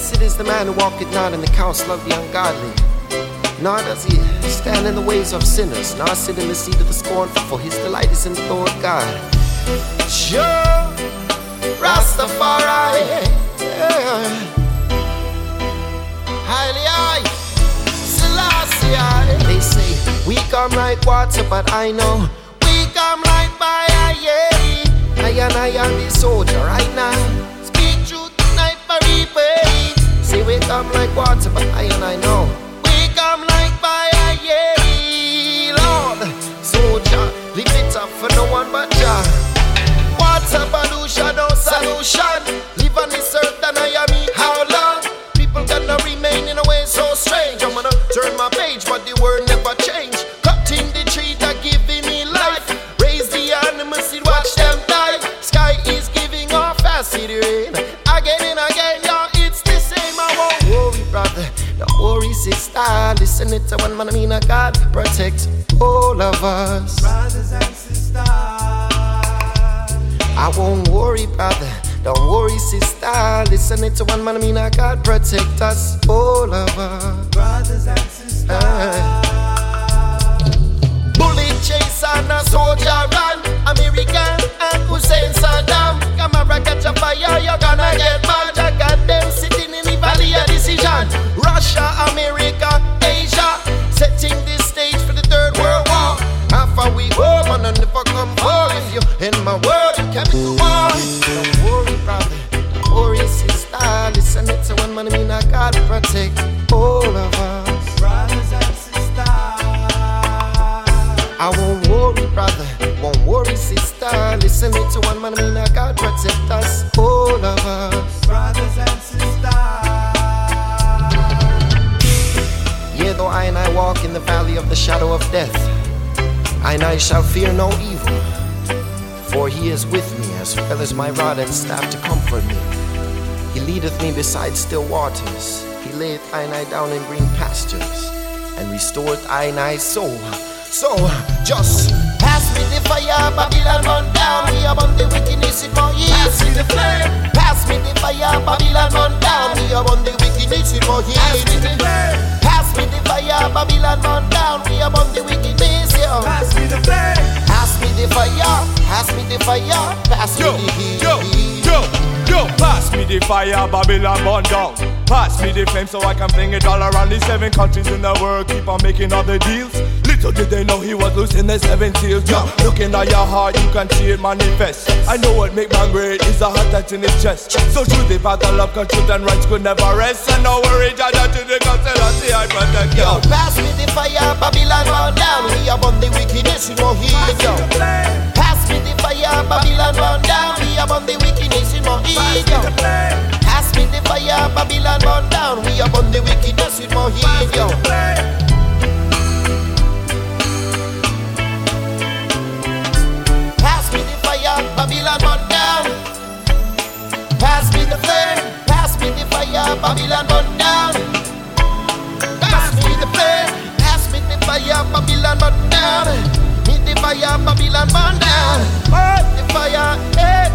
Blessed is the man who walketh not in the counsel of the ungodly, nor does he stand in the ways of sinners, nor sit in the seat of the scornful, for his delight is in the Lord God. Sure, Rastafari, highly high, Selassie. They say we come like water, but I know we come like fire, yeah. I and I am the soldier right now. Come like water, but I and I know we come like fire, yeah. Lord, soldier, leave it up for no one but Sister. Listen it to one man, I mean, a God protect all of us. Brothers and sisters. I won't worry, brother. Don't worry, sister. Listen it to one man, I mean, a God protect us, all of us. Brothers and God protect all of us. Brothers and sisters. I won't worry, brother. Won't worry, sister. Listen me to one man, I mean, God protect us, all of us. Brothers and sisters. Yea, though I and I walk in the valley of the shadow of death, I and I shall fear no evil. For he is with me, as well as my rod and staff to comfort me. He leadeth me beside still waters. He layeth I and I down in green pastures, and restoreth I and I soul. So, just pass me the fire, Babylon run down. We upon the wickedness in my Pass me the flame. Pass me the fire, Babylon run down. We upon the wickedness in my Pass me the flame. Pass me the fire, Babylon run down. We upon the wickedness, yo. Pass me the flame. Pass me the fire, pass me the fire, pass me Yo, the heat. yo, yo, yo, pass me the fire, Babylon burn down. Pass me the flame so I can fling it all around the seven countries in the world. Keep on making other deals. Little did they know he was losing the seven seals. Yo, looking at your heart, you can see it manifest. I know what make man great is a heart that's in his chest. So through the battle of truth and rights could never rest. And no worry, Jah Jah to the constellation I protect Yo, yo. pass me the fire, Babylon run down. We upon the wickedness in my heat, yo. The flame. Pass me the fire, Babylon run down. We upon the wickedness The flame. Pass me the fire, Babylon run down. We upon the wickedness with flame. Pass me the fire, Babylon run down. Pass me the flame, pass me the fire, Babylon run down. Pass me the flame, pass me the fire, Babylon run down. Me the fire, Babylon run down. Oh, the fire, eh,